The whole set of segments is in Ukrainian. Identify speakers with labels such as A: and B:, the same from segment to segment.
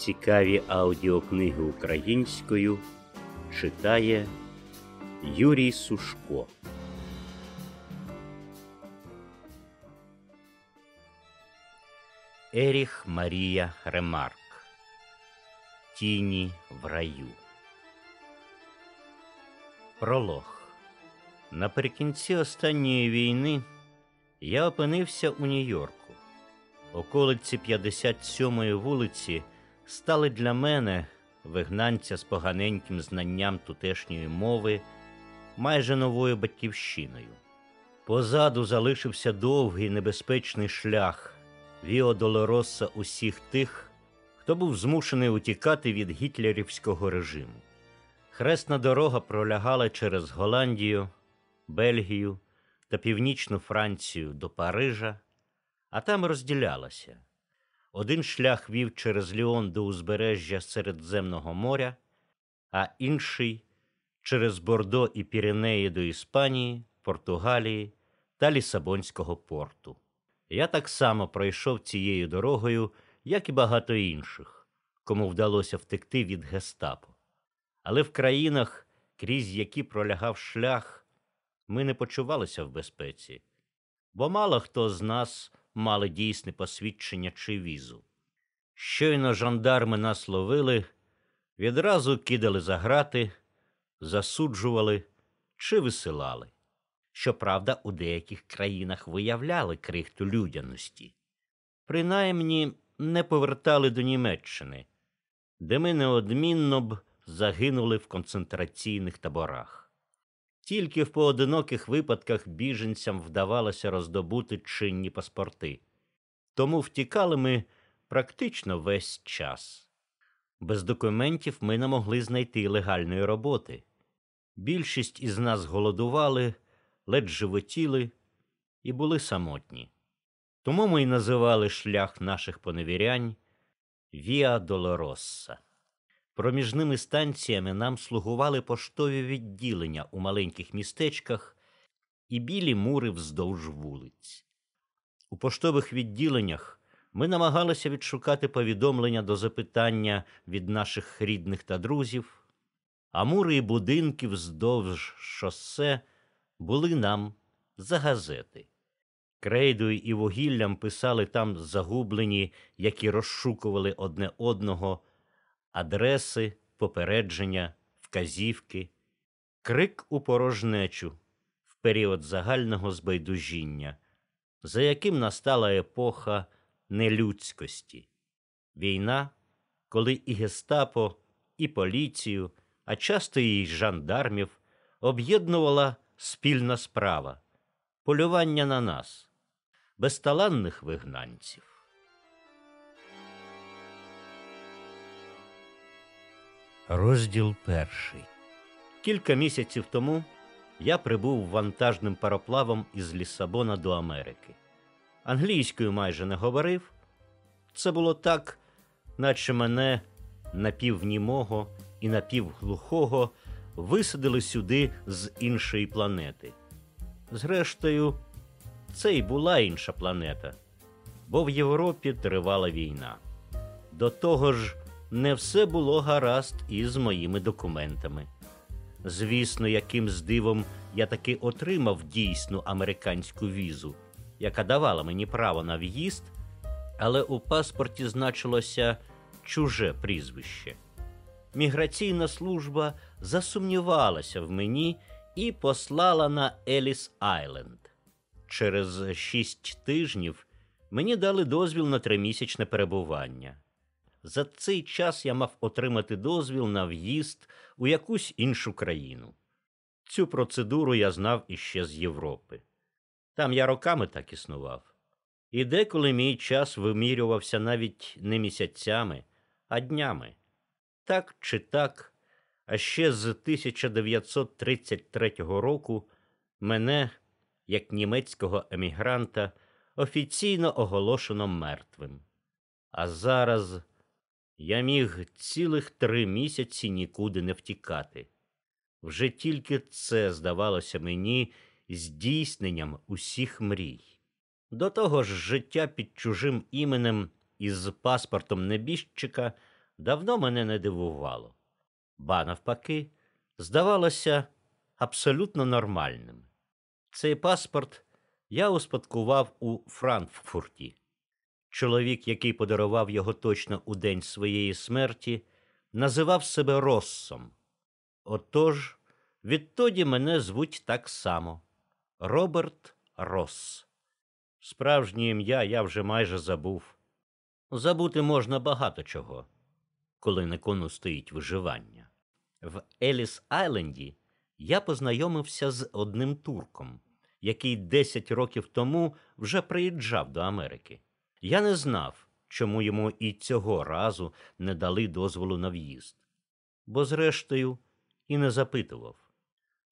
A: Цікаві аудіокниги українською читає Юрій Сушко. Еріх Марія Ремарк Тіні в раю. Пролог. Наприкінці останньої війни я опинився у Нью-Йорку. Околиці 57-ї вулиці стали для мене, вигнанця з поганеньким знанням тутешньої мови, майже новою батьківщиною. Позаду залишився довгий небезпечний шлях Віо Долороса усіх тих, хто був змушений утікати від гітлерівського режиму. Хресна дорога пролягала через Голландію, Бельгію та Північну Францію до Парижа, а там розділялася. Один шлях вів через Ліон до узбережжя Середземного моря, а інший через Бордо і Піренеї до Іспанії, Португалії та Лісабонського порту. Я так само пройшов цією дорогою, як і багато інших, кому вдалося втекти від гестапо. Але в країнах, крізь які пролягав шлях, ми не почувалися в безпеці, бо мало хто з нас мали дійсне посвідчення чи візу. Щойно жандарми нас ловили, відразу кидали за грати, засуджували чи висилали. Щоправда, у деяких країнах виявляли крихту людяності. Принаймні не повертали до Німеччини, де ми неодмінно б загинули в концентраційних таборах. Тільки в поодиноких випадках біженцям вдавалося роздобути чинні паспорти, тому втікали ми практично весь час. Без документів ми не могли знайти легальної роботи. Більшість із нас голодували, ледь животіли і були самотні. Тому ми й називали шлях наших поневірянь Віа Долоросса. Проміжними станціями нам слугували поштові відділення у маленьких містечках і білі мури вздовж вулиць. У поштових відділеннях ми намагалися відшукати повідомлення до запитання від наших рідних та друзів, а мури і будинки вздовж шосе були нам за газети. Крейдою і вугіллям писали там загублені, які розшукували одне одного адреси, попередження, вказівки, крик у порожнечу в період загального збайдужіння, за яким настала епоха нелюдськості, війна, коли і гестапо, і поліцію, а часто і жандармів об'єднувала спільна справа полювання на нас, безталанних вигнанців. Розділ перший. Кілька місяців тому я прибув вантажним пароплавом із Лісабона до Америки. Англійською майже не говорив. Це було так, наче мене напівнімого і напівглухого висадили сюди з іншої планети. Зрештою, це й була інша планета, бо в Європі тривала війна. До того ж, не все було гаразд із моїми документами. Звісно, яким дивом я таки отримав дійсну американську візу, яка давала мені право на в'їзд, але у паспорті значилося чуже прізвище. Міграційна служба засумнівалася в мені і послала на Еліс Айленд. Через шість тижнів мені дали дозвіл на тримісячне перебування. За цей час я мав отримати дозвіл на в'їзд у якусь іншу країну. Цю процедуру я знав іще з Європи. Там я роками так існував. І деколи мій час вимірювався навіть не місяцями, а днями. Так чи так, а ще з 1933 року мене, як німецького емігранта, офіційно оголошено мертвим. А зараз я міг цілих три місяці нікуди не втікати. Вже тільки це здавалося мені здійсненням усіх мрій. До того ж, життя під чужим іменем із паспортом небіжчика давно мене не дивувало, ба навпаки, здавалося абсолютно нормальним. Цей паспорт я успадкував у Франкфурті. Чоловік, який подарував його точно у день своєї смерті, називав себе Россом. Отож, відтоді мене звуть так само Роберт Росс. Справжнє ім'я я вже майже забув. Забути можна багато чого, коли на кону стоїть виживання. В Еліс Айленді я познайомився з одним турком, який 10 років тому вже приїжджав до Америки. Я не знав, чому йому і цього разу не дали дозволу на в'їзд, бо, зрештою, і не запитував.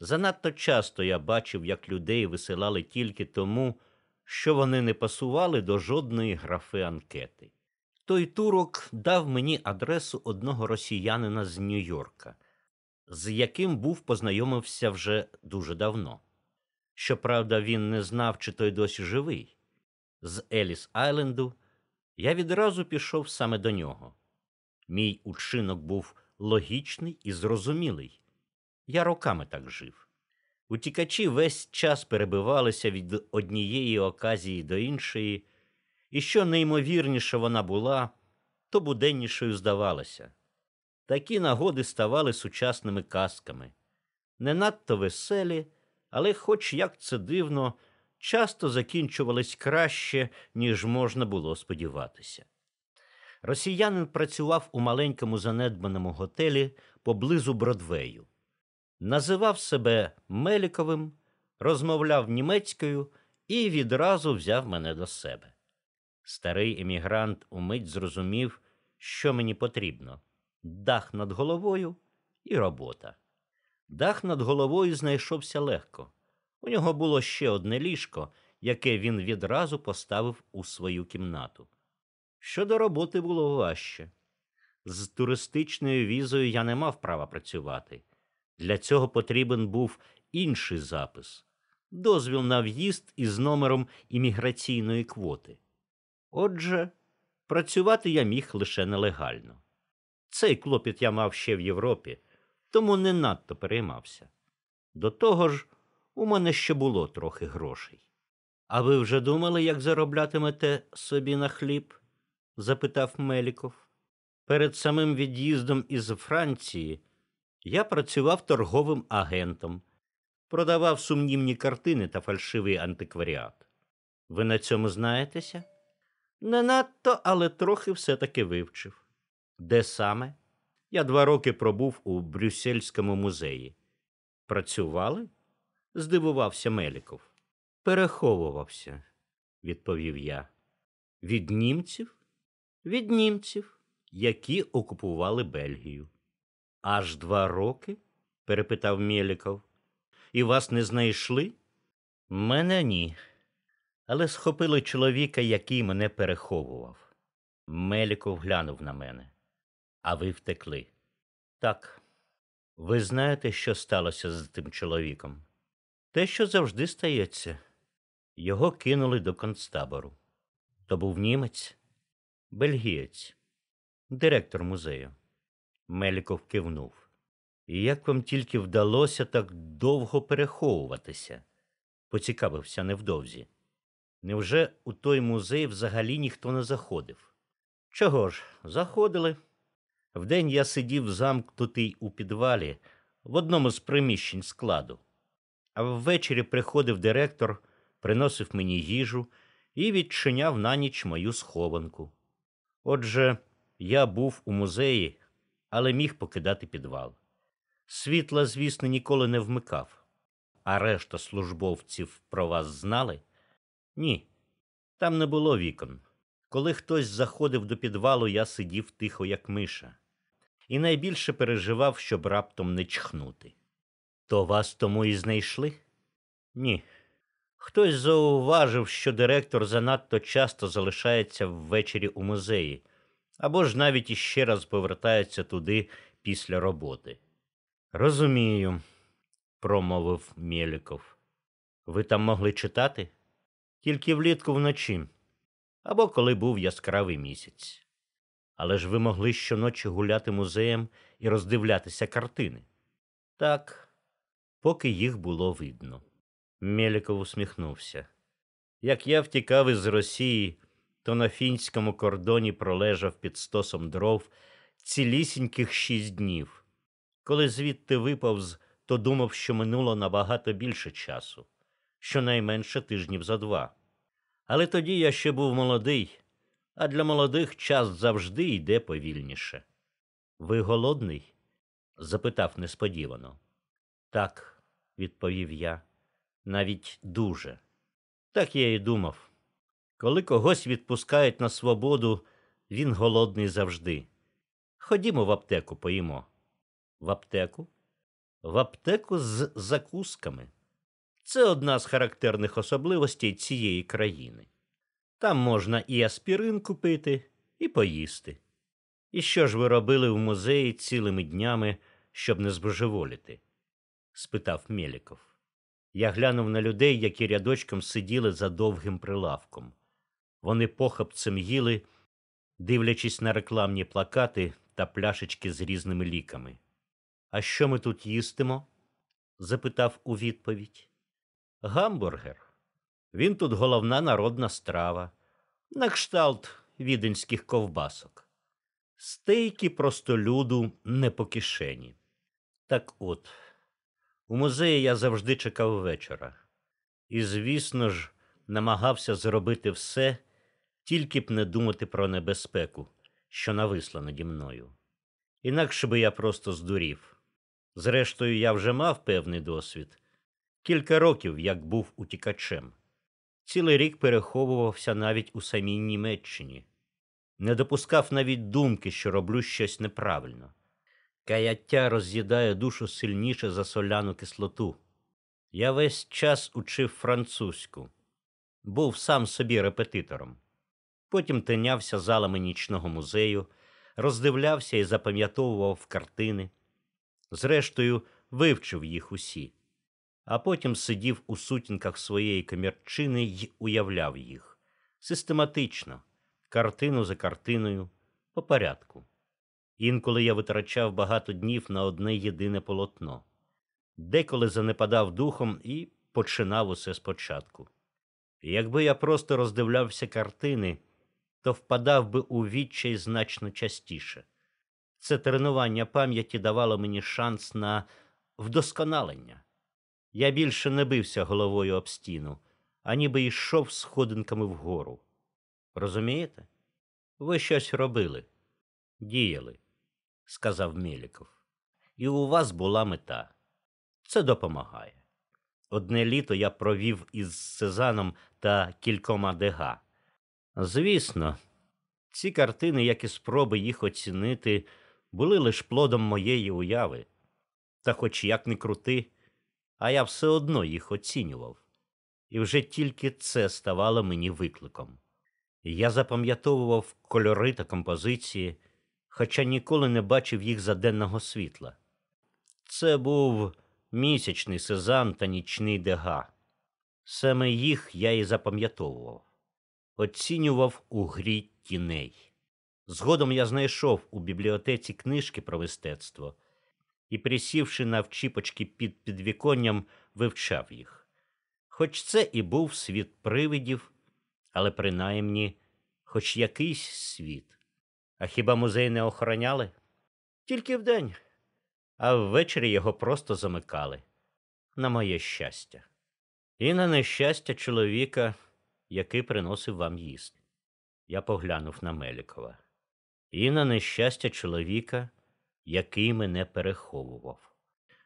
A: Занадто часто я бачив, як людей висилали тільки тому, що вони не пасували до жодної графи анкети. Той турок дав мені адресу одного росіянина з Нью-Йорка, з яким був познайомився вже дуже давно. Щоправда, він не знав, чи той досі живий. З Еліс Айленду я відразу пішов саме до нього. Мій учинок був логічний і зрозумілий. Я роками так жив. Утікачі весь час перебивалися від однієї оказії до іншої, і що неймовірніше вона була, то буденнішою здавалася. Такі нагоди ставали сучасними казками, не надто веселі, але, хоч як це дивно, часто закінчувались краще, ніж можна було сподіватися. Росіянин працював у маленькому занедбаному готелі поблизу Бродвею. Називав себе Меліковим, розмовляв німецькою і відразу взяв мене до себе. Старий емігрант умить зрозумів, що мені потрібно дах над головою і робота. Дах над головою знайшовся легко. У нього було ще одне ліжко, яке він відразу поставив у свою кімнату. Щодо роботи було важче. З туристичною візою я не мав права працювати. Для цього потрібен був інший запис дозвіл на в'їзд із номером імміграційної квоти. Отже, працювати я міг лише нелегально. Цей клопіт я мав ще в Європі, тому не надто переймався. До того ж, у мене ще було трохи грошей. А ви вже думали, як зароблятимете собі на хліб? запитав Меліков. Перед самим від'їздом із Франції я працював торговим агентом, продавав сумнівні картини та фальшивий антикваріат. Ви на цьому знаєтеся? Не надто, але трохи все-таки вивчив. Де саме? Я два роки пробув у Брюссельському музеї. Працювали? Здивувався Меліков. Переховувався, відповів я. Від німців? Від німців, які окупували Бельгію. Аж два роки? перепитав Мєліков. І вас не знайшли? Мене ні. Але схопили чоловіка, який мене переховував. Меліков глянув на мене. А ви втекли. Так. Ви знаєте, що сталося з тим чоловіком? Те, що завжди стається. Його кинули до концтабору. То був німець, бельгієць, директор музею. Меліков кивнув. І як вам тільки вдалося так довго переховуватися? поцікавився невдовзі. Невже у той музей взагалі ніхто не заходив? Чого ж, заходили? Вдень я сидів замкнутий у підвалі в одному з приміщень складу, а ввечері приходив директор, приносив мені їжу і відчиняв на ніч мою схованку. Отже, я був у музеї, але міг покидати підвал. Світла, звісно, ніколи не вмикав. А решта службовців про вас знали? Ні, там не було вікон. Коли хтось заходив до підвалу, я сидів тихо, як миша, і найбільше переживав, щоб раптом не чхнути. То вас тому і знайшли? Ні. Хтось зауважив, що директор занадто часто залишається ввечері у музеї, або ж навіть іще раз повертається туди після роботи. Розумію, промовив Мєліков. Ви там могли читати? Тільки влітку вночі, або коли був яскравий місяць. Але ж ви могли щоночі гуляти музеєм і роздивлятися картини. Так, поки їх було видно. Мєліков усміхнувся. Як я втікав із Росії, то на фінському кордоні пролежав під стосом дров цілісіньких шість днів. Коли звідти виповз, то думав, що минуло набагато більше часу, щонайменше тижнів за два. Але тоді я ще був молодий, а для молодих час завжди йде повільніше. Ви голодний? запитав несподівано. Так, відповів я, навіть дуже. Так я і думав. Коли когось відпускають на свободу, він голодний завжди. Ходімо в аптеку поїмо. В аптеку? В аптеку з закусками. Це одна з характерних особливостей цієї країни. Там можна і аспірин купити, і поїсти. І що ж ви робили в музеї цілими днями, щоб не збожеволіти? Спитав Мєліков. Я глянув на людей, які рядочком сиділи за довгим прилавком. Вони похапцем їли, дивлячись на рекламні плакати та пляшечки з різними ліками. А що ми тут їстимо? запитав у відповідь. Гамбургер. Він тут головна народна страва, на кшталт віденських ковбасок. Стейки простолюду не по кишені. Так от, у музеї я завжди чекав вечора. І, звісно ж, намагався зробити все, тільки б не думати про небезпеку, що нависла наді мною. Інакше би я просто здурів. Зрештою, я вже мав певний досвід. Кілька років як був утікачем. Цілий рік переховувався навіть у самій Німеччині. Не допускав навіть думки, що роблю щось неправильно. Каяття роз'їдає душу сильніше за соляну кислоту. Я весь час учив французьку, був сам собі репетитором. Потім тинявся залами нічного музею, роздивлявся і запам'ятовував картини. Зрештою, вивчив їх усі, а потім сидів у сутінках своєї комірчини й уявляв їх систематично, картину за картиною, по порядку. Інколи я витрачав багато днів на одне єдине полотно, деколи занепадав духом і починав усе спочатку. Якби я просто роздивлявся картини, то впадав би у відчай значно частіше. Це тренування пам'яті давало мені шанс на вдосконалення. Я більше не бився головою об стіну, а ніби йшов сходинками вгору. Розумієте? Ви щось робили, діяли, сказав Мєліков. І у вас була мета. Це допомагає. Одне літо я провів із Сезаном та кількома дега. Звісно, ці картини, як і спроби їх оцінити, були лише плодом моєї уяви. Та хоч як не крути, а я все одно їх оцінював. І вже тільки це ставало мені викликом. Я запам'ятовував кольори та композиції, хоча ніколи не бачив їх за денного світла. Це був місячний сезам та нічний дега. Саме їх я і запам'ятовував, оцінював у грі тіней. Згодом я знайшов у бібліотеці книжки про мистецтво і, присівши на вчіпочки під підвіконням, вивчав їх. Хоч це і був світ привидів, але принаймні хоч якийсь світ. А хіба музей не охороняли? Тільки вдень, а ввечері його просто замикали. На моє щастя. І на нещастя чоловіка, який приносив вам їсти. Я поглянув на Мелікова. І на нещастя чоловіка, який мене переховував.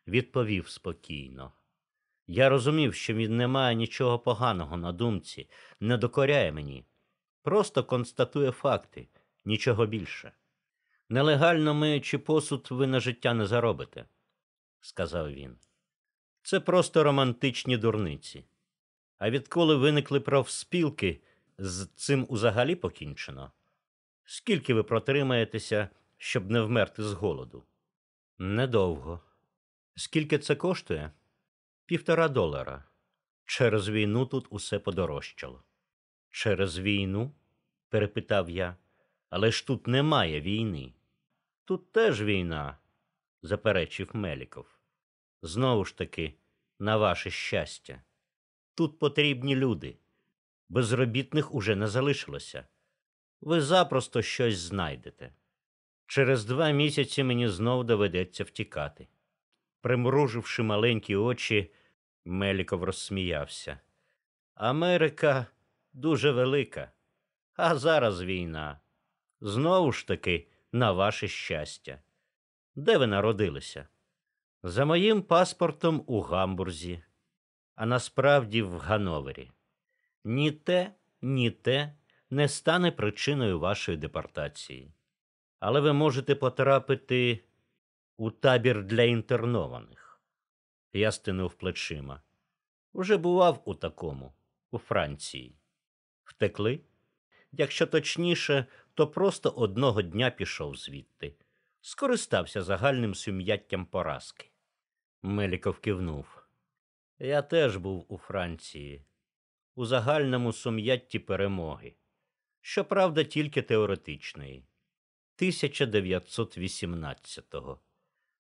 A: Відповів спокійно. Я розумів, що він не має нічого поганого на думці, не докоряє мені, просто констатує факти, нічого більше. Нелегально миючи посуд, ви на життя не заробите, сказав він. Це просто романтичні дурниці. А відколи виникли профспілки, з цим узагалі покінчено. Скільки ви протримаєтеся, щоб не вмерти з голоду? Недовго. Скільки це коштує? Півтора долара. Через війну тут усе подорожчало. Через війну? перепитав я. Але ж тут немає війни. Тут теж війна, заперечив Меліков. Знову ж таки, на ваше щастя. Тут потрібні люди. Безробітних уже не залишилося. Ви запросто щось знайдете. Через два місяці мені знов доведеться втікати. Примруживши маленькі очі, Меліков розсміявся. Америка дуже велика, а зараз війна. Знову ж таки, на ваше щастя. Де ви народилися? За моїм паспортом у Гамбурзі, а насправді в Гановері. Ні те, ні те не стане причиною вашої депортації. Але ви можете потрапити у табір для інтернованих. Я стинув плечима. Уже бував у такому, у Франції. Втекли? Якщо точніше, то просто одного дня пішов звідти, скористався загальним сум'яттям поразки. Меліков кивнув. Я теж був у Франції, у загальному сум'ятті перемоги. Щоправда, тільки теоретичної. 1918-го.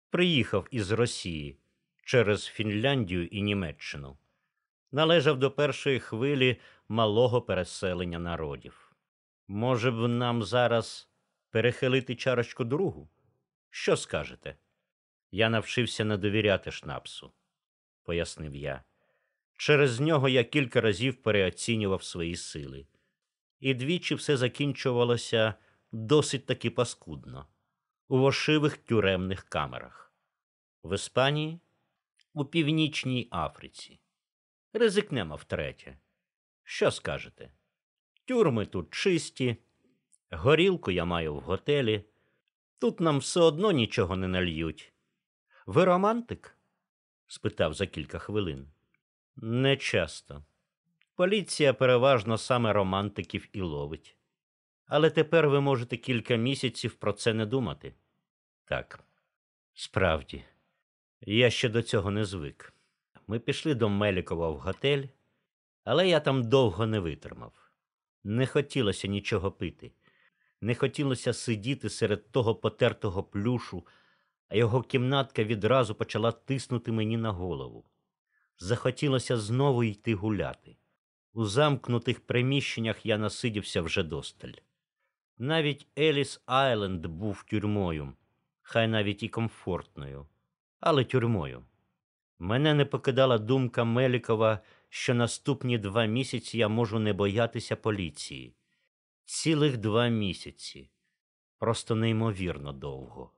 A: Приїхав із Росії через Фінляндію і Німеччину. Належав до першої хвилі малого переселення народів. Може б нам зараз перехилити чарочку другу? Що скажете? Я навчився не довіряти шнапсу, пояснив я. Через нього я кілька разів переоцінював свої сили, і двічі все закінчувалося досить таки паскудно у вошивих тюремних камерах. В Іспанії, у Північній Африці. Ризикнемо втретє. Що скажете? Тюрми тут чисті, горілку я маю в готелі. Тут нам все одно нічого не нальють. Ви романтик? спитав за кілька хвилин. Не часто. Поліція переважно саме романтиків і ловить. Але тепер ви можете кілька місяців про це не думати. Так, справді, я ще до цього не звик. Ми пішли до Мелікова в готель, але я там довго не витримав. Не хотілося нічого пити, не хотілося сидіти серед того потертого плюшу, а його кімнатка відразу почала тиснути мені на голову. Захотілося знову йти гуляти. У замкнутих приміщеннях я насидівся вже досталь. Навіть Еліс Айленд був тюрмою, хай навіть і комфортною, але тюрмою. Мене не покидала думка Мелікова, що наступні два місяці я можу не боятися поліції. Цілих два місяці. Просто неймовірно довго.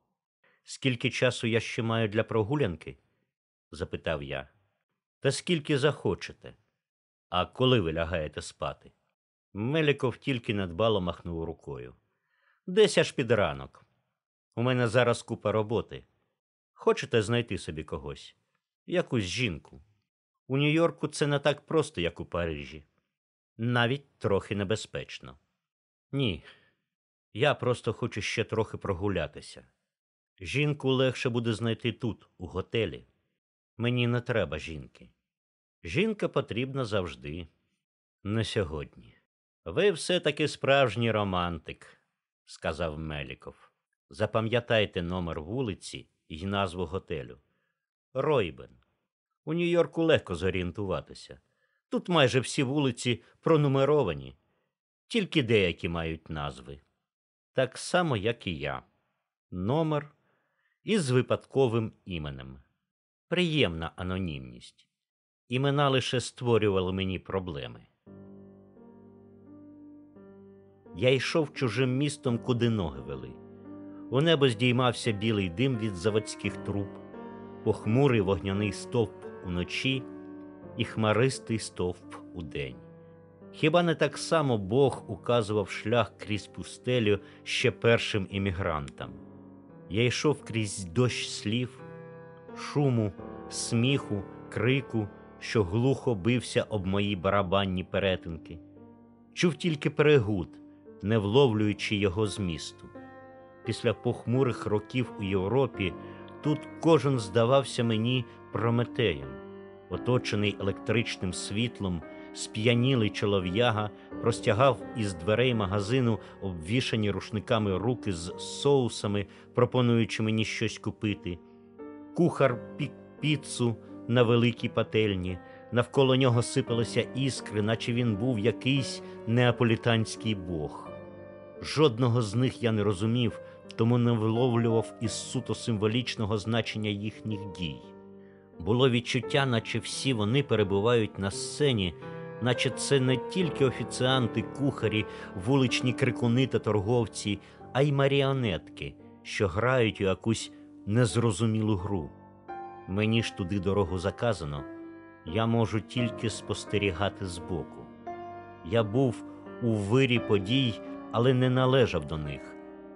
A: Скільки часу я ще маю для прогулянки? запитав я. Та скільки захочете. А коли ви лягаєте спати? Меліков тільки недбало махнув рукою. Десь аж під ранок. У мене зараз купа роботи. Хочете знайти собі когось? Якусь жінку. У Нью-Йорку це не так просто, як у Парижі. Навіть трохи небезпечно. Ні. Я просто хочу ще трохи прогулятися. Жінку легше буде знайти тут, у готелі. Мені не треба жінки. Жінка потрібна завжди, не сьогодні. Ви все-таки справжній романтик, сказав Меліков. Запам'ятайте номер вулиці і назву готелю. Ройбен. У Нью-Йорку легко зорієнтуватися. Тут майже всі вулиці пронумеровані, тільки деякі мають назви. Так само, як і я. Номер із випадковим іменем. Приємна анонімність. Імена лише створювали мені проблеми. Я йшов чужим містом, куди ноги вели. У небо здіймався білий дим від заводських труб, похмурий вогняний стовп уночі і хмаристий стовп удень. Хіба не так само Бог указував шлях крізь пустелю ще першим іммігрантам? Я йшов крізь дощ слів, шуму, сміху, крику, що глухо бився об мої барабанні перетинки, чув тільки перегуд, не вловлюючи його змісту. Після похмурих років у Європі тут кожен здавався мені прометеєм, оточений електричним світлом, сп'янілий чолов'яга простягав із дверей магазину обвішані рушниками руки з соусами, пропонуючи мені щось купити. Кухар пік піцу на великій пательні. Навколо нього сипалися іскри, наче він був якийсь неаполітанський бог. Жодного з них я не розумів, тому не виловлював із суто символічного значення їхніх дій. Було відчуття, наче всі вони перебувають на сцені, наче це не тільки офіціанти, кухарі, вуличні крикуни та торговці, а й маріонетки, що грають у якусь незрозумілу гру. Мені ж туди дорогу заказано, я можу тільки спостерігати збоку. Я був у вирі подій, але не належав до них.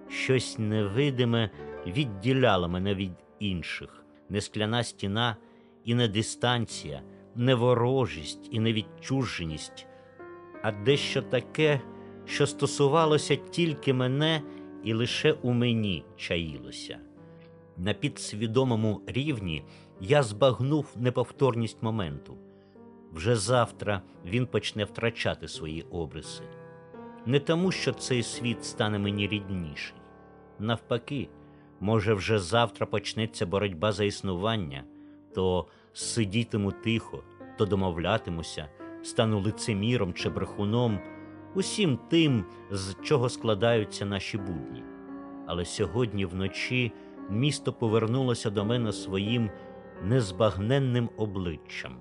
A: Щось невидиме відділяло мене від інших, не скляна стіна і не дистанція, не ворожість і не відчуженість, а дещо таке, що стосувалося тільки мене і лише у мені чаїлося. На підсвідомому рівні я збагнув неповторність моменту. Вже завтра він почне втрачати свої обриси. Не тому, що цей світ стане мені рідніший. Навпаки, може, вже завтра почнеться боротьба за існування, то сидітиму тихо, то домовлятимуся, стану лицеміром чи брехуном, усім тим, з чого складаються наші будні. Але сьогодні вночі місто повернулося до мене своїм незбагненним обличчям.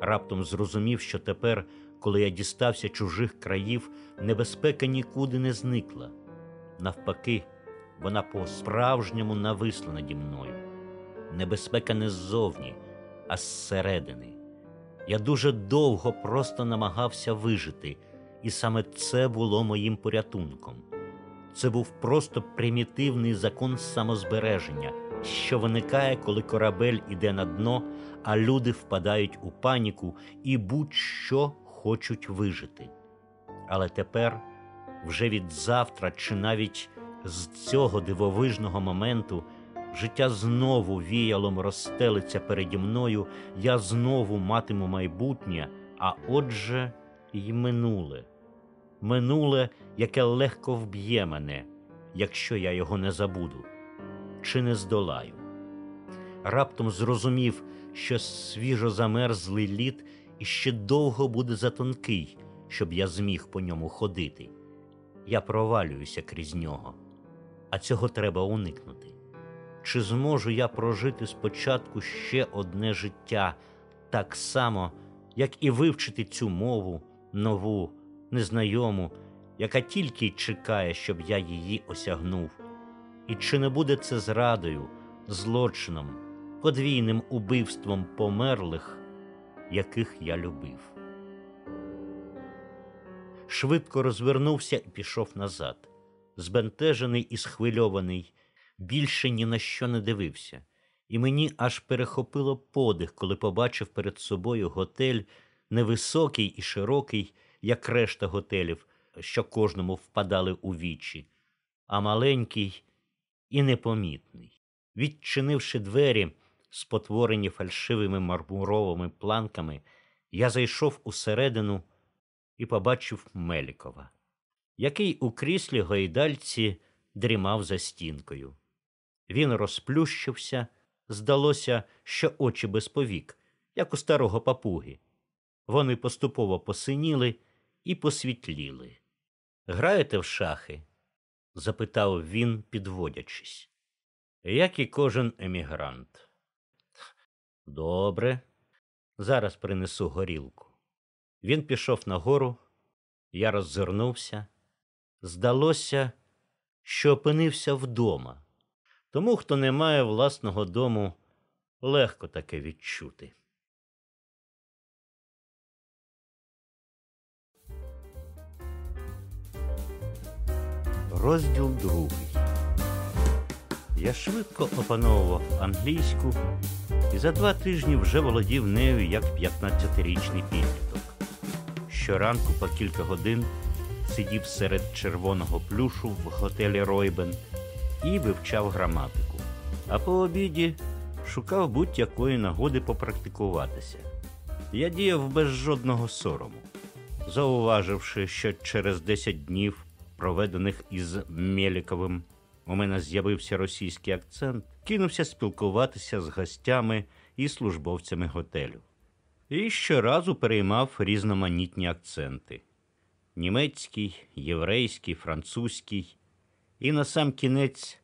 A: Раптом зрозумів, що тепер, коли я дістався чужих країв, небезпека нікуди не зникла. Навпаки, вона по-справжньому нависла наді мною. Небезпека не ззовні, а зсередини. Я дуже довго просто намагався вижити, і саме це було моїм порятунком. Це був просто примітивний закон самозбереження, що виникає, коли корабель іде на дно, а люди впадають у паніку і будь-що хочуть вижити. Але тепер, вже від завтра, чи навіть з цього дивовижного моменту, життя знову віялом розстелиться переді мною, я знову матиму майбутнє, а отже, й минуле. Минуле, яке легко вб'є мене, якщо я його не забуду, чи не здолаю. Раптом зрозумів, що свіжо замерзлий лід іще довго буде затонкий, щоб я зміг по ньому ходити. Я провалююся крізь нього, а цього треба уникнути. Чи зможу я прожити спочатку ще одне життя так само, як і вивчити цю мову, нову, незнайому, яка тільки й чекає, щоб я її осягнув? І чи не буде це зрадою, злочином, подвійним убивством померлих, яких я любив? Швидко розвернувся і пішов назад, збентежений і схвильований, більше ні на що не дивився, і мені аж перехопило подих, коли побачив перед собою готель невисокий і широкий, як решта готелів, що кожному впадали у вічі, а маленький і непомітний. Відчинивши двері, спотворені фальшивими мармуровими планками, я зайшов усередину і побачив Мелікова, який у кріслі гойдальці дрімав за стінкою. Він розплющився, здалося, що очі без повік, як у старого папуги. Вони поступово посиніли і посвітліли. Граєте в шахи? запитав він, підводячись. Як і кожен емігрант. Добре, зараз принесу горілку. Він пішов нагору, я роззирнувся. Здалося, що опинився вдома. Тому, хто не має власного дому, легко таке відчути. Розділ другий. Я швидко опановував англійську і за два тижні вже володів нею як 15-річний підліток. Щоранку по кілька годин сидів серед червоного плюшу в готелі Ройбен і вивчав граматику, а по обіді шукав будь-якої нагоди попрактикуватися. Я діяв без жодного сорому, зауваживши, що через 10 днів, проведених із Мєліковим, у мене з'явився російський акцент, кинувся спілкуватися з гостями і службовцями готелю. І щоразу переймав різноманітні акценти: німецький, єврейський, французький. І на сам кінець,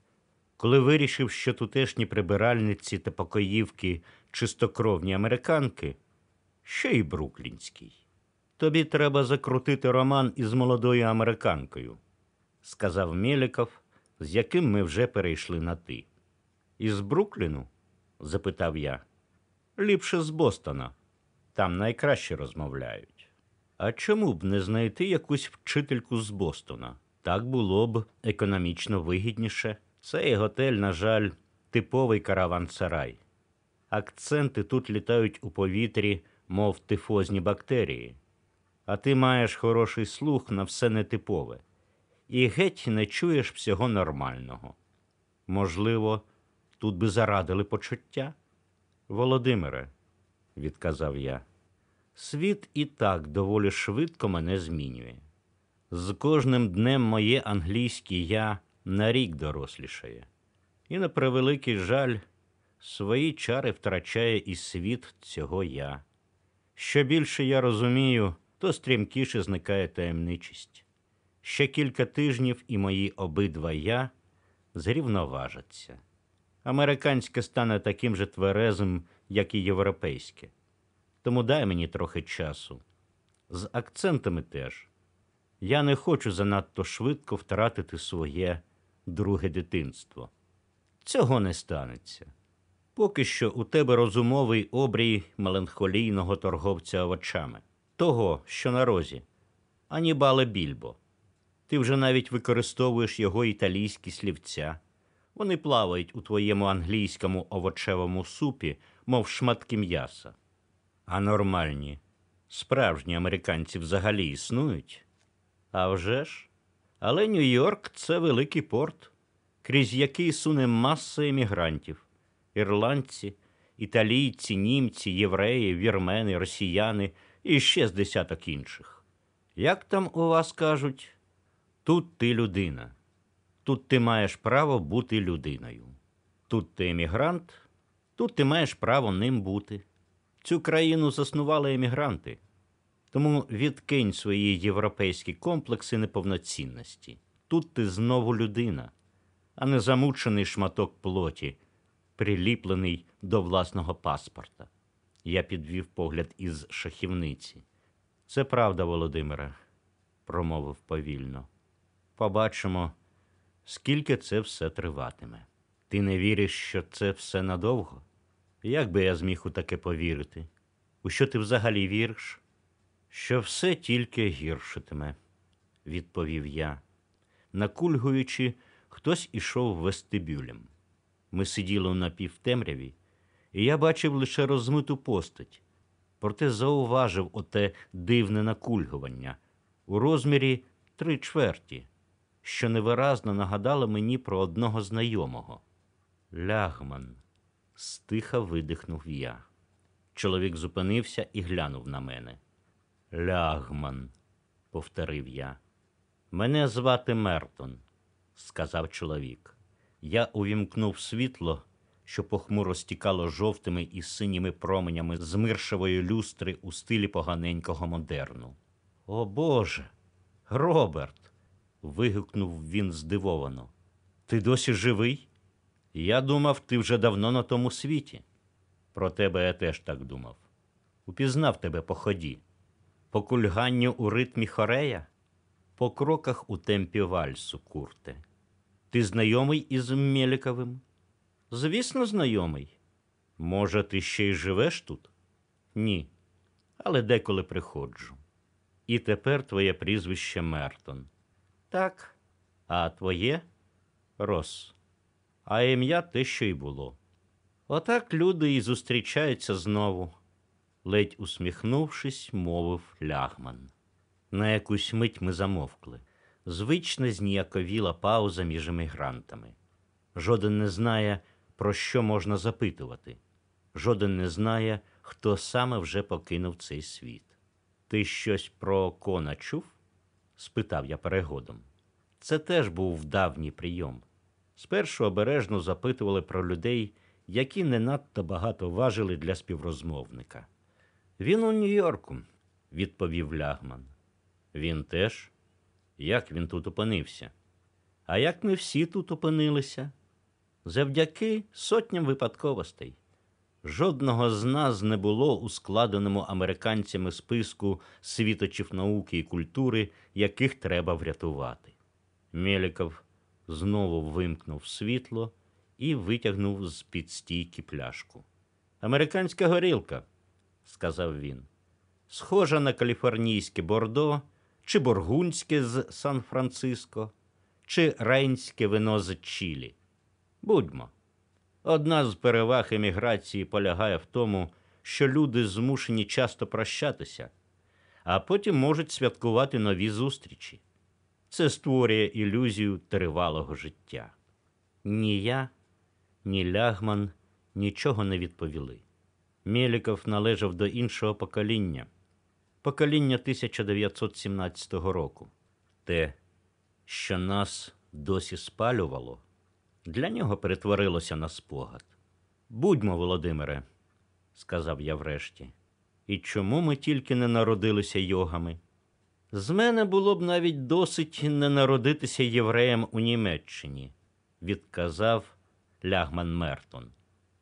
A: коли вирішив, що тутешні прибиральниці та покоївки чистокровні американки, ще й бруклінський. Тобі треба закрутити роман із молодою американкою, сказав Мєліков, з яким ми вже перейшли на ти. Із Брукліну? запитав я. Ліпше з Бостона. Там найкраще розмовляють. А чому б не знайти якусь вчительку з Бостона? Так було б економічно вигідніше. Цей готель, на жаль, типовий караван-сарай. Акценти тут літають у повітрі, мов тифозні бактерії. А ти маєш хороший слух на все нетипове. І геть не чуєш всього нормального. Можливо, тут би зарадили почуття? Володимире, відказав я, світ і так доволі швидко мене змінює. З кожним днем моє англійське я на рік дорослішає, і, на превеликий жаль, свої чари втрачає і світ цього я. Що більше я розумію, то стрімкіше зникає таємничість. Ще кілька тижнів і мої обидва я зрівноважаться. Американське стане таким же тверезим, як і європейське. Тому дай мені трохи часу. З акцентами теж. Я не хочу занадто швидко втратити своє друге дитинство. Цього не станеться. Поки що у тебе розумовий обрій меланхолійного торговця овочами, того, що на розі, Анібале Більбо. Ти вже навіть використовуєш його італійські слівця. Вони плавають у твоєму англійському овочевому супі, мов шматки м'яса. А нормальні, справжні американці взагалі існують. А вже ж. Але Нью-Йорк це великий порт, крізь який суне маса емігрантів: ірландці, італійці, німці, євреї, вірмени, росіяни і ще з десяток інших. Як там у вас кажуть, тут ти людина, тут ти маєш право бути людиною. Тут ти емігрант, тут ти маєш право ним бути. Цю країну заснували емігранти. Тому відкинь свої європейські комплекси неповноцінності. Тут ти знову людина, а не замучений шматок плоті, приліплений до власного паспорта. Я підвів погляд із шахівниці. Це правда, Володимире, промовив повільно. Побачимо, скільки це все триватиме. Ти не віриш, що це все надовго? Як би я зміг у таке повірити? У що ти взагалі віриш? Що все тільки гіршитиме, відповів я. Накульгуючи, хтось ішов вестибюлем. Ми сиділи на півтемряві, і я бачив лише розмиту постать, проте зауважив оте дивне накульгування у розмірі три чверті, що невиразно нагадало мені про одного знайомого. Лягман, стиха видихнув я. Чоловік зупинився і глянув на мене. Лягман, повторив я. Мене звати Мертон, сказав чоловік. Я увімкнув світло, що похмуро стікало жовтими і синіми променями з миршевої люстри у стилі поганенького модерну. О Боже, Роберт. вигукнув він здивовано. Ти досі живий? Я думав, ти вже давно на тому світі. Про тебе я теж так думав. Упізнав тебе по ході по кульганню у ритмі хорея, по кроках у темпі вальсу, курте. Ти знайомий із Мєліковим? Звісно, знайомий. Може, ти ще й живеш тут? Ні. Але деколи приходжу. І тепер твоє прізвище Мертон. Так, а твоє Рос. А ім'я те, що й було. Отак люди і зустрічаються знову ледь усміхнувшись, мовив лягман. На якусь мить ми замовкли. Звична зніяковіла пауза між емігрантами. Жоден не знає, про що можна запитувати. Жоден не знає, хто саме вже покинув цей світ. Ти щось про кона чув? спитав я перегодом. Це теж був давній прийом. Спершу обережно запитували про людей, які не надто багато важили для співрозмовника. Він у Нью-Йорку, відповів Лягман. Він теж? Як він тут опинився? А як ми всі тут опинилися? Завдяки сотням випадковостей. Жодного з нас не було у складеному американцями списку світочів науки і культури, яких треба врятувати. Мєліков знову вимкнув світло і витягнув з під стійки пляшку. Американська горілка, сказав він, схожа на каліфорнійське бордо, чи бургундське з Сан-Франциско, чи рейнське вино з Чилі. Будьмо. Одна з переваг еміграції полягає в тому, що люди змушені часто прощатися, а потім можуть святкувати нові зустрічі. Це створює ілюзію тривалого життя. Ні я, ні Лягман нічого не відповіли. Мєліков належав до іншого покоління, покоління 1917 року. Те, що нас досі спалювало, для нього перетворилося на спогад. Будьмо, Володимире, сказав я врешті, і чому ми тільки не народилися йогами? З мене було б навіть досить не народитися євреєм у Німеччині, відказав Лягман Мертон.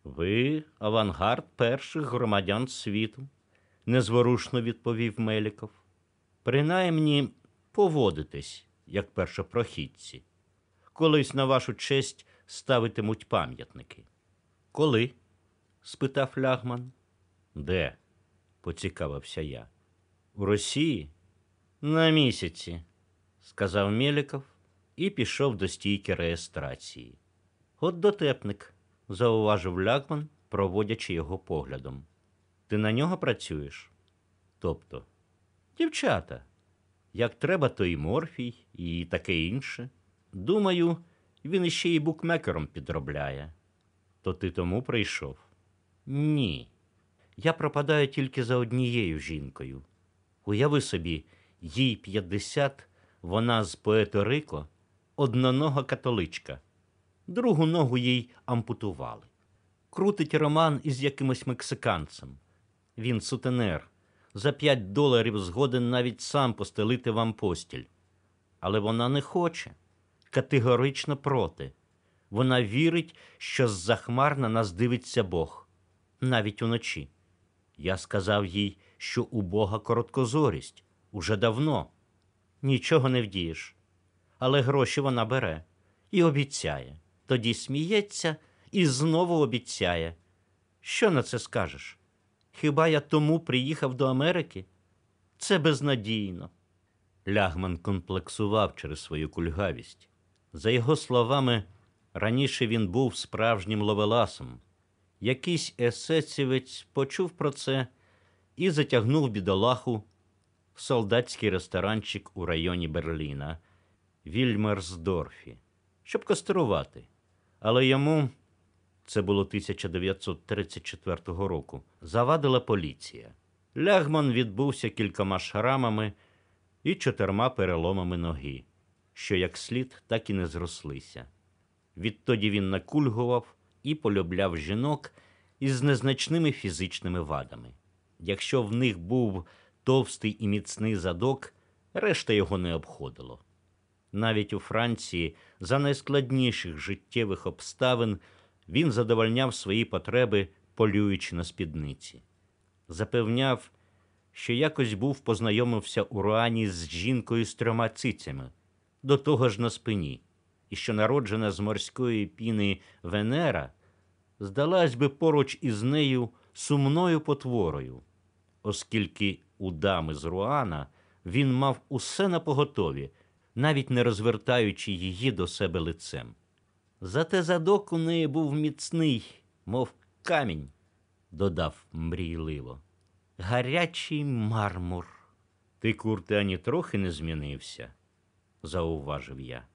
A: Ви авангард перших громадян світу, незворушно відповів Меліков. Принаймні поводитесь, як першопрохідці. Колись на вашу честь ставитимуть пам'ятники. Коли? спитав Лягман. Де? поцікавився я. У Росії? На місяці, сказав Мєліков і пішов до стійки реєстрації. От дотепник, зауважив Лягман, проводячи його поглядом. Ти на нього працюєш? Тобто, дівчата, як треба, то і морфій, і таке інше. Думаю, він іще й букмекером підробляє. То ти тому прийшов? Ні. Я пропадаю тільки за однією жінкою. Уяви собі, їй 50, вона з Поето-Рико, однонога католичка. Другу ногу їй ампутували. Крутить роман із якимось мексиканцем. Він сутенер. За 5 доларів згоден навіть сам постелити вам постіль. Але вона не хоче, категорично проти. Вона вірить, що з-за на нас дивиться Бог, навіть уночі. Я сказав їй, що у Бога короткозорість уже давно. Нічого не вдієш. Але гроші вона бере і обіцяє. Тоді сміється і знову обіцяє. Що на це скажеш? Хіба я тому приїхав до Америки? Це безнадійно. Лягман комплексував через свою кульгавість. За його словами, раніше він був справжнім ловеласом. Якийсь есесівець почув про це і затягнув бідолаху в солдатський ресторанчик у районі Берліна Вільмерсдорфі, щоб каструвати. Але йому, це було 1934 року, завадила поліція. Лягман відбувся кількома шрамами і чотирма переломами ноги, що як слід, так і не зрослися. Відтоді він накульгував і полюбляв жінок із незначними фізичними вадами. Якщо в них був товстий і міцний задок, решта його не обходило. Навіть у Франції за найскладніших життєвих обставин він задовольняв свої потреби, полюючи на спідниці. Запевняв, що якось був познайомився у Руані з жінкою з трьома цицями, до того ж на спині, і що народжена з морської піни Венера здалась би поруч із нею сумною потворою, оскільки у дами з Руана він мав усе на поготові, навіть не розвертаючи її до себе лицем. Зате задок у неї був міцний, мов камінь, додав мрійливо. Гарячий мармур. Ти, курте, ані трохи не змінився, зауважив я.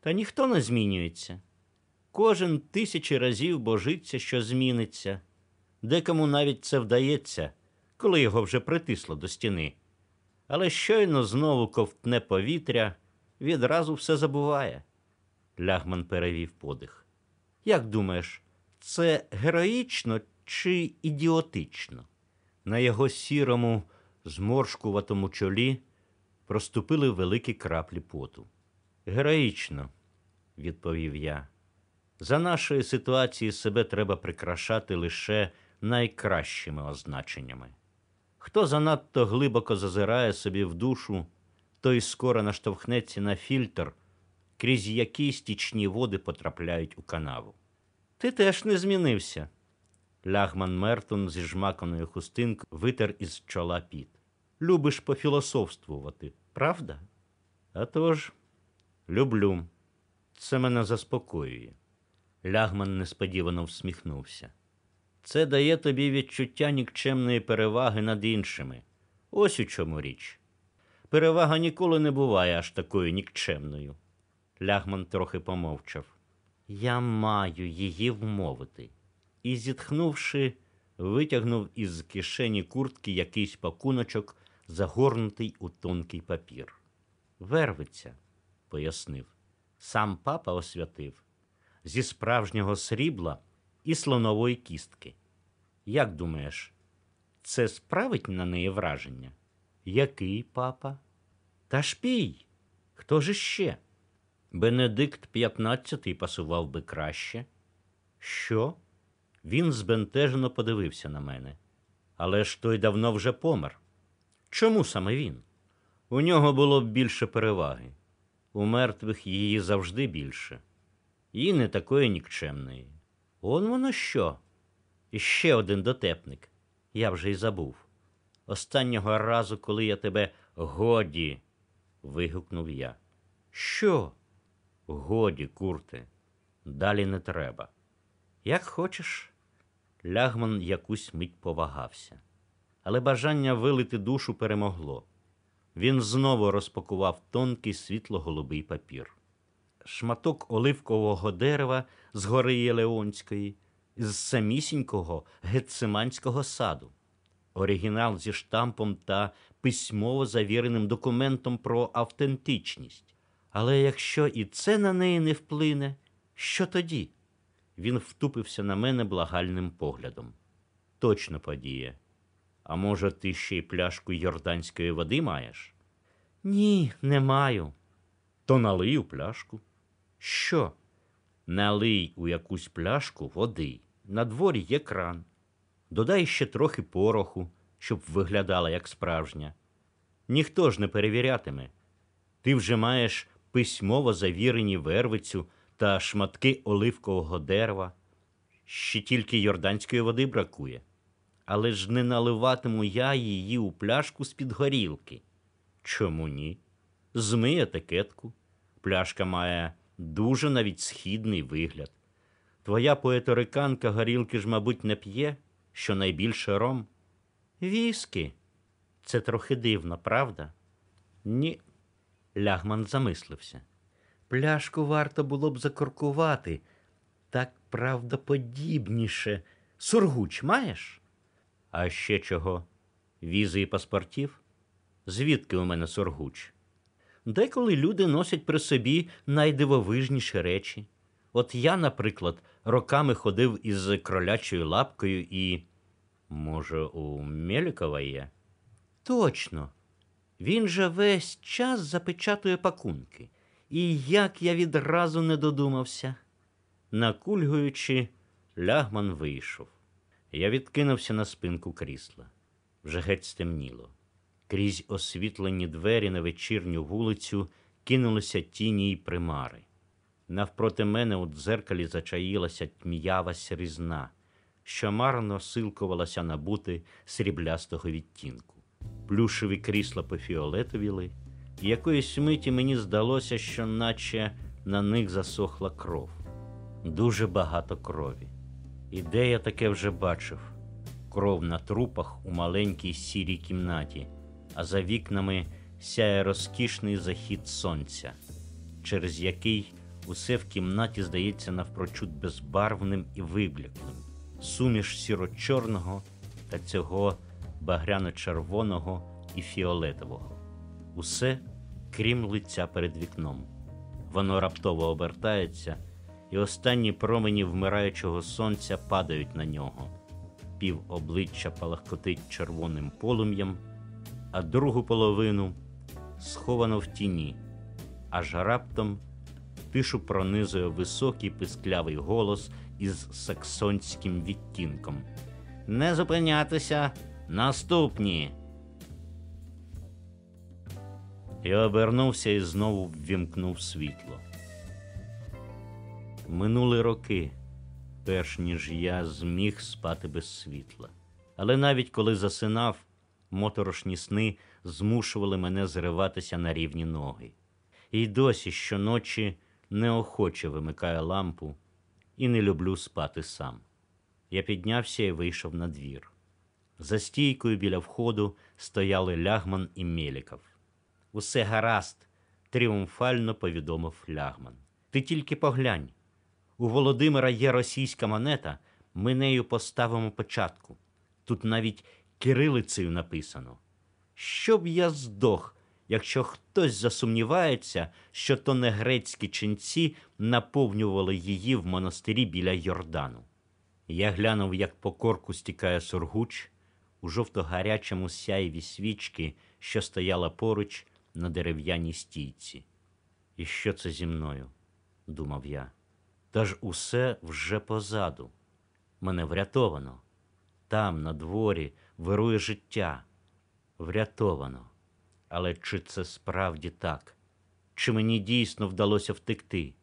A: Та ніхто не змінюється. Кожен тисячі разів божиться, що зміниться. Декому навіть це вдається, коли його вже притисло до стіни. Але щойно знову ковтне повітря, відразу все забуває. Лягман перевів подих. Як думаєш, це героїчно чи ідіотично? На його сірому, зморшкуватому чолі проступили великі краплі поту. Героїчно, відповів я. За нашої ситуації себе треба прикрашати лише найкращими означеннями. Хто занадто глибоко зазирає собі в душу, той скоро наштовхнеться на фільтр, крізь який стічні води потрапляють у канаву. Ти теж не змінився. Лягман Мертон зі жмаканою хустинкою витер із чола піт. Любиш пофілософствувати, правда? А тож, люблю. Це мене заспокоює. Лягман несподівано всміхнувся. Це дає тобі відчуття нікчемної переваги над іншими. Ось у чому річ. Перевага ніколи не буває аж такою нікчемною. Лягман трохи помовчав. Я маю її вмовити. І, зітхнувши, витягнув із кишені куртки якийсь пакуночок, загорнутий у тонкий папір. Вервиться, пояснив. Сам папа освятив зі справжнього срібла і слонової кістки. Як думаєш, це справить на неї враження? Який папа? Та шпій. Хто ж іще? Бенедикт XV пасував би краще. Що? Він збентежено подивився на мене. Але ж той давно вже помер. Чому саме він? У нього було б більше переваги. У мертвих її завжди більше. І не такої нікчемної. Он воно що? І ще один дотепник. Я вже й забув. Останнього разу, коли я тебе годі, вигукнув я. Що? Годі, курте, далі не треба. Як хочеш. Лягман якусь мить повагався, але бажання вилити душу перемогло. Він знову розпакував тонкий світло-голубий папір. Шматок оливкового дерева з гори Єлеонської, з самісінького гетсиманського саду, оригінал зі штампом та письмово завіреним документом про автентичність. Але якщо і це на неї не вплине, що тоді? Він втупився на мене благальним поглядом. Точно подіє. А може, ти ще й пляшку йорданської води маєш? Ні, не маю. То налий у пляшку. Що? Налий у якусь пляшку води. На дворі є кран. Додай ще трохи пороху, щоб виглядала як справжня. Ніхто ж не перевірятиме. Ти вже маєш письмово завірені вервицю та шматки оливкового дерева. Ще тільки йорданської води бракує. Але ж не наливатиму я її у пляшку з-під горілки. Чому ні? Змий етикетку. Пляшка має дуже навіть східний вигляд. Твоя поеториканка горілки ж, мабуть, не п'є, що найбільше ром. Віскі. Це трохи дивно, правда? Ні. Лягман замислився. Пляшку варто було б закоркувати. Так правдоподібніше. Сургуч маєш? А ще чого? Візи і паспортів? Звідки у мене сургуч? Деколи люди носять при собі найдивовижніші речі. От я, наприклад, роками ходив із кролячою лапкою і. Може, у Мелікова є? Точно. Він же весь час запечатує пакунки. І як я відразу не додумався. Накульгуючи, лягман вийшов. Я відкинувся на спинку крісла. Вже геть стемніло. Крізь освітлені двері на вечірню вулицю кинулися тіні й примари. Навпроти мене у дзеркалі зачаїлася тьмява срізна, що марно силкувалася набути сріблястого відтінку. Плюшеві крісла пофіолетовіли, і якоїсь миті мені здалося, що наче на них засохла кров. Дуже багато крові. І де я таке вже бачив кров на трупах у маленькій сірій кімнаті, а за вікнами сяє розкішний захід сонця, через який усе в кімнаті здається навпрочуд безбарвним і вибляклим. суміш сіро-чорного та цього багряно-червоного і фіолетового. Усе крім лиця перед вікном. Воно раптово обертається, і останні промені вмираючого сонця падають на нього. Пів обличчя палахкотить червоним полум'ям, а другу половину сховано в тіні, аж раптом тишу пронизує високий писклявий голос із саксонським відтінком. Не зупинятися наступні. Я обернувся і знову ввімкнув світло. Минули роки, перш ніж я зміг спати без світла. Але навіть коли засинав, моторошні сни змушували мене зриватися на рівні ноги. І досі щоночі неохоче вимикаю лампу і не люблю спати сам. Я піднявся і вийшов на двір. За стійкою біля входу стояли Лягман і Мєліков. Усе гаразд, тріумфально повідомив Лягман. Ти тільки поглянь. У Володимира є російська монета, ми нею поставимо початку. Тут навіть кирилицею написано. Щоб я здох, якщо хтось засумнівається, що то не грецькі ченці наповнювали її в монастирі біля Йордану. Я глянув, як по корку стікає сургуч у жовто-гарячому сяйві свічки, що стояла поруч на дерев'яній стійці. І що це зі мною? думав я. Та ж усе вже позаду. Мене врятовано. Там, на дворі, вирує життя. Врятовано. Але чи це справді так? Чи мені дійсно вдалося втекти?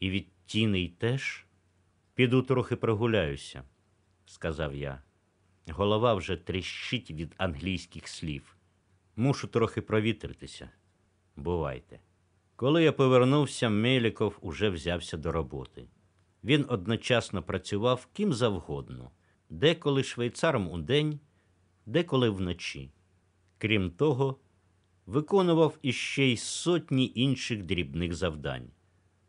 A: І від тіней теж? Піду трохи прогуляюся, сказав я. Голова вже тріщить від англійських слів. Мушу трохи провітритися. Бувайте. Коли я повернувся, Меліков уже взявся до роботи. Він одночасно працював ким завгодно, деколи швейцаром у день, деколи вночі. Крім того, виконував іще й сотні інших дрібних завдань.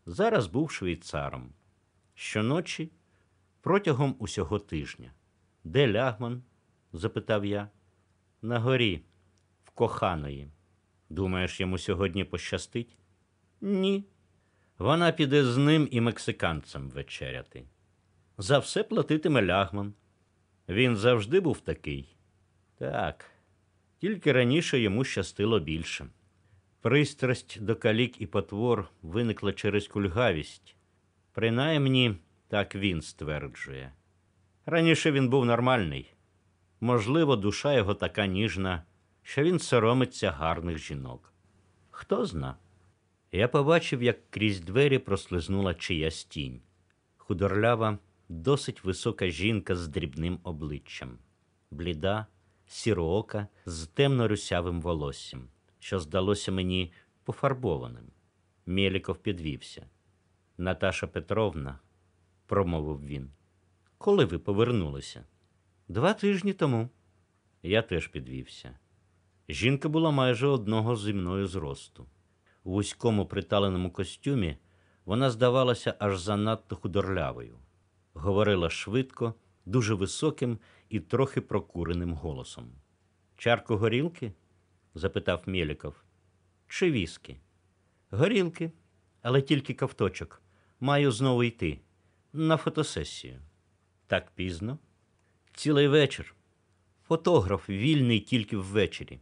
A: Зараз був швейцаром. Щоночі протягом усього тижня. Де лягман? запитав я. На горі, в коханої. Думаєш, йому сьогодні пощастить? Ні. Вона піде з ним і мексиканцем вечеряти. За все платитиме лягман. Він завжди був такий. Так, тільки раніше йому щастило більше. Пристрасть до калік і потвор виникла через кульгавість. Принаймні, так він стверджує. Раніше він був нормальний. Можливо, душа його така ніжна, що він соромиться гарних жінок. Хто зна? Я побачив, як крізь двері прослизнула чиясь тінь. Худорлява, досить висока жінка з дрібним обличчям, бліда, сіроока з темно-русявим волоссям, що здалося мені пофарбованим. Мєліков підвівся. Наташа Петровна, промовив він. Коли ви повернулися? Два тижні тому. Я теж підвівся. Жінка була майже одного зі мною зросту. У вузькому приталеному костюмі вона здавалася аж занадто худорлявою. Говорила швидко, дуже високим і трохи прокуреним голосом. Чарку горілки? запитав Мєліков. Чи віскі? Горілки, але тільки ковточок. Маю знову йти на фотосесію. Так пізно. Цілий вечір. Фотограф вільний тільки ввечері.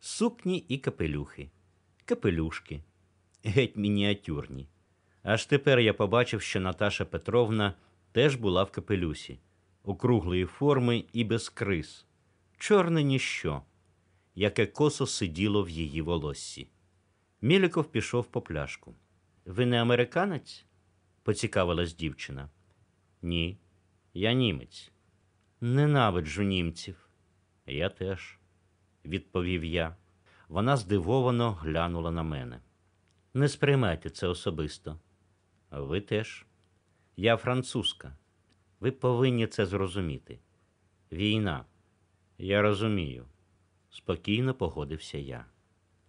A: Сукні і капелюхи, капелюшки, геть мініатюрні. Аж тепер я побачив, що Наташа Петровна теж була в капелюсі, округлої форми і без крис, чорне ніщо, яке косо сиділо в її волоссі. Міліков пішов по пляшку. Ви не американець? поцікавилась дівчина. Ні, я німець. Ненавиджу німців. Я теж, відповів я. Вона здивовано глянула на мене. Не сприймайте це особисто. Ви теж. Я французька. Ви повинні це зрозуміти. Війна. Я розумію. Спокійно погодився я.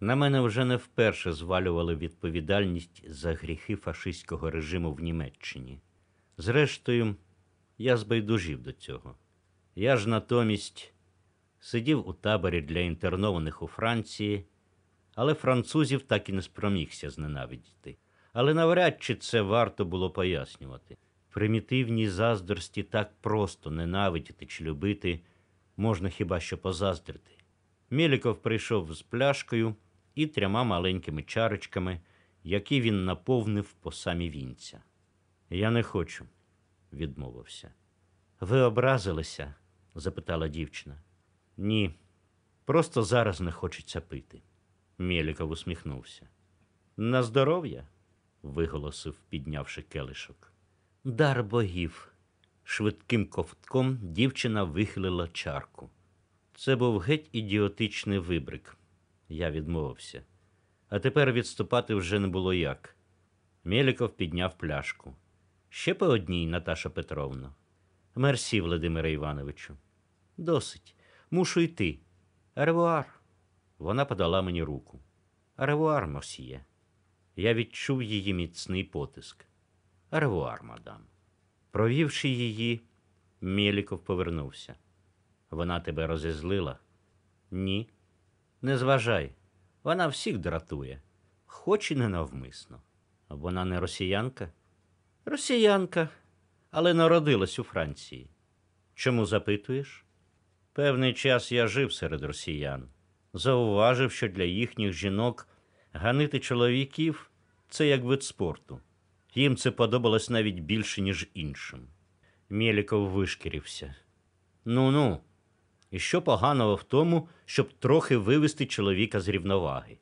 A: На мене вже не вперше звалювали відповідальність за гріхи фашистського режиму в Німеччині. Зрештою, Я збайдужів до цього. Я ж натомість сидів у таборі для інтернованих у Франції, але французів так і не спромігся зненавидіти. Але навряд чи це варто було пояснювати. Примітивній заздрості так просто ненавидіти чи любити можна хіба що позаздрити. Мєліков прийшов з пляшкою і трьома маленькими чарочками, які він наповнив по самі вінця. Я не хочу, відмовився. Ви образилися? запитала дівчина. Ні, просто зараз не хочеться пити. Мєліков усміхнувся. На здоров'я? виголосив, піднявши келишок. Дар богів. Швидким ковтком дівчина вихилила чарку. Це був геть ідіотичний вибрик. Я відмовився. А тепер відступати вже не було як. Мєліков підняв пляшку. Ще по одній, Наташа Петровна. Мерсі, Володимире Івановичу. Досить. Мушу йти. Аревуар. Вона подала мені руку. Аревуар, мосьє. Я відчув її міцний потиск. Аревуар, мадам. Провівши її, Мєліков повернувся. Вона тебе розізлила? Ні. Не зважай. Вона всіх дратує, хоч і ненавмисно. Вона не росіянка? Росіянка, але народилась у Франції. Чому запитуєш? Певний час я жив серед росіян. Зауважив, що для їхніх жінок ганити чоловіків це як вид спорту. Їм це подобалось навіть більше, ніж іншим. Мєліков вишкірився. Ну ну, і що поганого в тому, щоб трохи вивести чоловіка з рівноваги?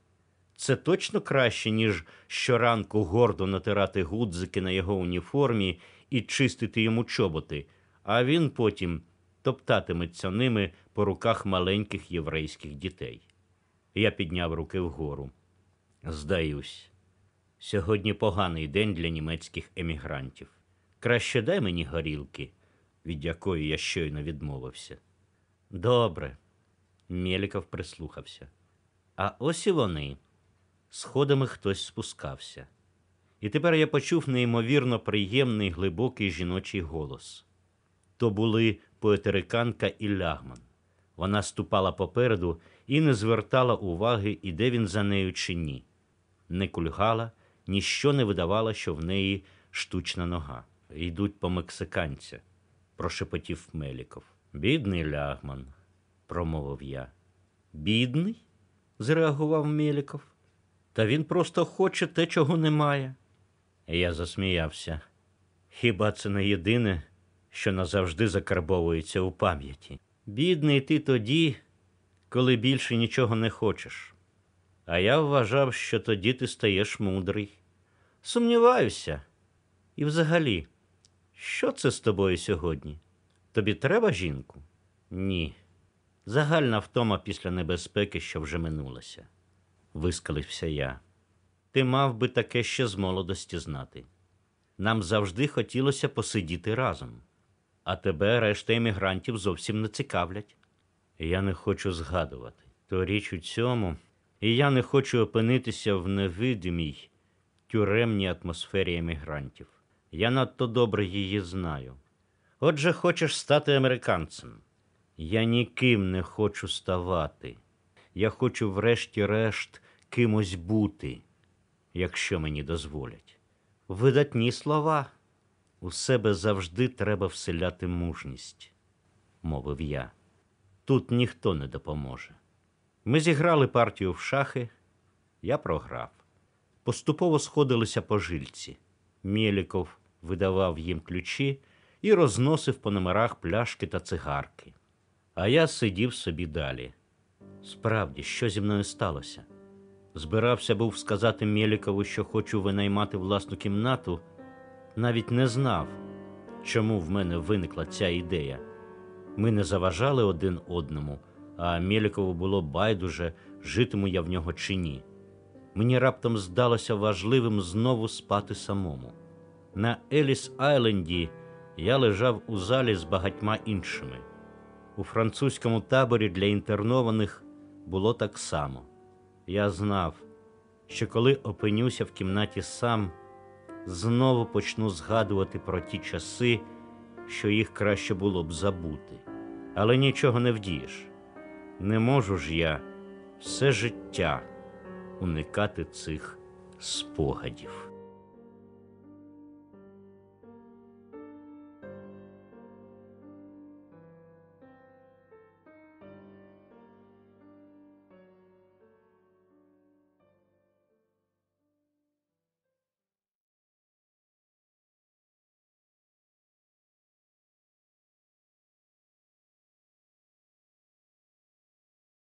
A: Це точно краще, ніж щоранку гордо натирати гудзики на його уніформі і чистити йому чоботи, а він потім топтатиметься ними по руках маленьких єврейських дітей. Я підняв руки вгору. Здаюсь. Сьогодні поганий день для німецьких емігрантів. Краще дай мені горілки, від якої я щойно відмовився. Добре. Мєліков прислухався. А ось і вони. Сходами хтось спускався. І тепер я почув неймовірно приємний глибокий жіночий голос. То були поетериканка і лягман. Вона ступала попереду і не звертала уваги, іде він за нею чи ні. Не кульгала, ніщо не видавала, що в неї штучна нога. Йдуть по мексиканця, прошепотів Меліков. Бідний лягман, промовив я. Бідний? зреагував Меліков. Та він просто хоче те, чого немає. Я засміявся. Хіба це не єдине, що назавжди закарбовується у пам'яті? Бідний ти тоді, коли більше нічого не хочеш. А я вважав, що тоді ти стаєш мудрий. Сумніваюся. І взагалі, що це з тобою сьогодні? Тобі треба жінку? Ні. Загальна втома після небезпеки, що вже минулася, вискалився я. Ти мав би таке ще з молодості знати. Нам завжди хотілося посидіти разом, а тебе решта емігрантів зовсім не цікавлять. Я не хочу згадувати. То річ у цьому, і я не хочу опинитися в невидимій тюремній атмосфері емігрантів. Я надто добре її знаю. Отже, хочеш стати американцем. Я ніким не хочу ставати. Я хочу, врешті-решт, кимось бути, якщо мені дозволять. Видатні слова. У себе завжди треба вселяти мужність, мовив я. Тут ніхто не допоможе. Ми зіграли партію в шахи, я програв. Поступово сходилися по жильці. Мєліков видавав їм ключі і розносив по номерах пляшки та цигарки. А я сидів собі далі. Справді, що зі мною сталося? Збирався був сказати Мєлікову, що хочу винаймати власну кімнату, навіть не знав, чому в мене виникла ця ідея. Ми не заважали один одному, а Мєлікову було байдуже, житиму я в нього чи ні. Мені раптом здалося важливим знову спати самому. На Еліс Айленді я лежав у залі з багатьма іншими. У французькому таборі для інтернованих було так само. Я знав, що коли опинюся в кімнаті сам, знову почну згадувати про ті часи, що їх краще було б забути, але нічого не вдієш. Не можу ж я все життя уникати цих спогадів.